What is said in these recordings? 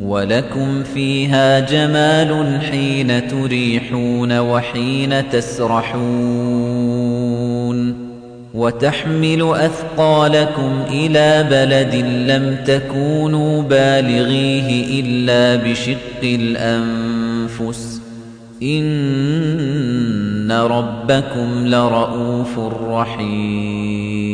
ولكم فيها جمال حين تريحون وحين تسرحون. وتحمل أثقالكم إلى بلد لم تكونوا بالغيه إلا بشق الأنفس. إن ربكم لرؤوف رحيم.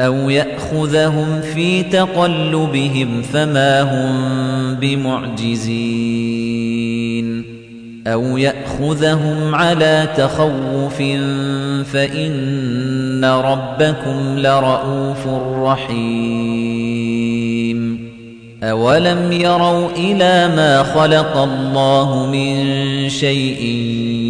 أَوْ يَأْخُذَهُمْ فِي تَقَلُّبِهِمْ فَمَا هُمْ بِمُعْجِزِينَ أَوْ يَأْخُذَهُمْ عَلَى تَخَوُّفٍ فَإِنَّ رَبَّكُمْ لَرَءُوفٌ رَحِيمٌ أَوَلَمْ يَرَوْا إِلَى مَا خَلَقَ اللَّهُ مِن شَيْءٍ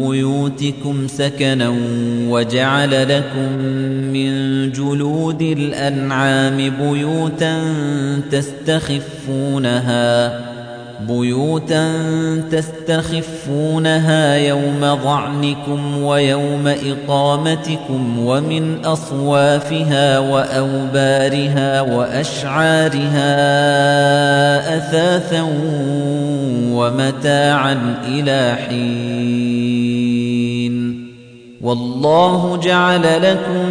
بيوتكم سكنا وجعل لكم من جلود الأنعام بيوتا تستخفونها بيوتا تستخفونها يوم ظعنكم ويوم إقامتكم ومن أصوافها وأوبارها وأشعارها أثاثا ومتاعا إلى حين. والله جعل لكم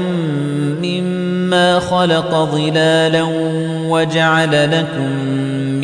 مما خلق ظلالا وجعل لكم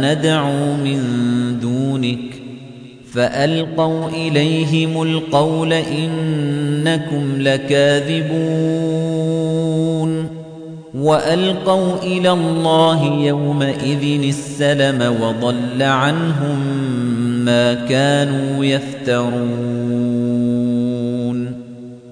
نَدْعُو مِن دُونِكَ فَأَلْقَوْا إِلَيْهِمُ الْقَوْلَ إِنَّكُمْ لَكَاذِبُونَ وَأَلْقَوْا إِلَى اللَّهِ يَوْمَئِذٍ السَّلَمَ وَضَلَّ عَنْهُم مَّا كَانُوا يَفْتَرُونَ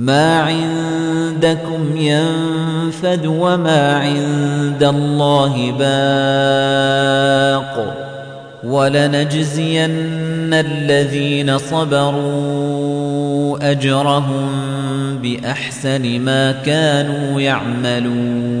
مَا عِندَكُمْ يَنفَدُ وَمَا عِندَ اللَّهِ بَاقٍ وَلَنَجْزِيَنَّ الَّذِينَ صَبَرُوا أَجْرَهُم بِأَحْسَنِ مَا كَانُوا يَعْمَلُونَ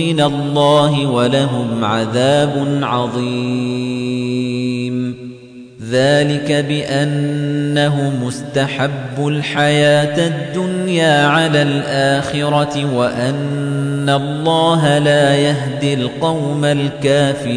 الله ولهم عذاب عظيم. ذلك بأنه مستحب الحياة الدنيا على الآخرة وأن الله لا يهدي القوم الكافرين.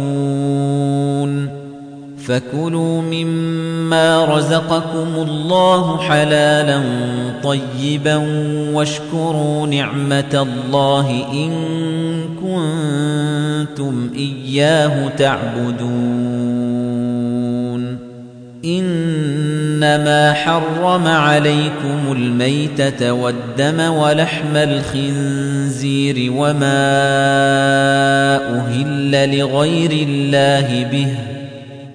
فكلوا مما رزقكم الله حلالا طيبا واشكروا نعمة الله إن كنتم إياه تعبدون. إن إنما حرم عليكم الميتة والدم ولحم الخنزير وما أهل لغير الله به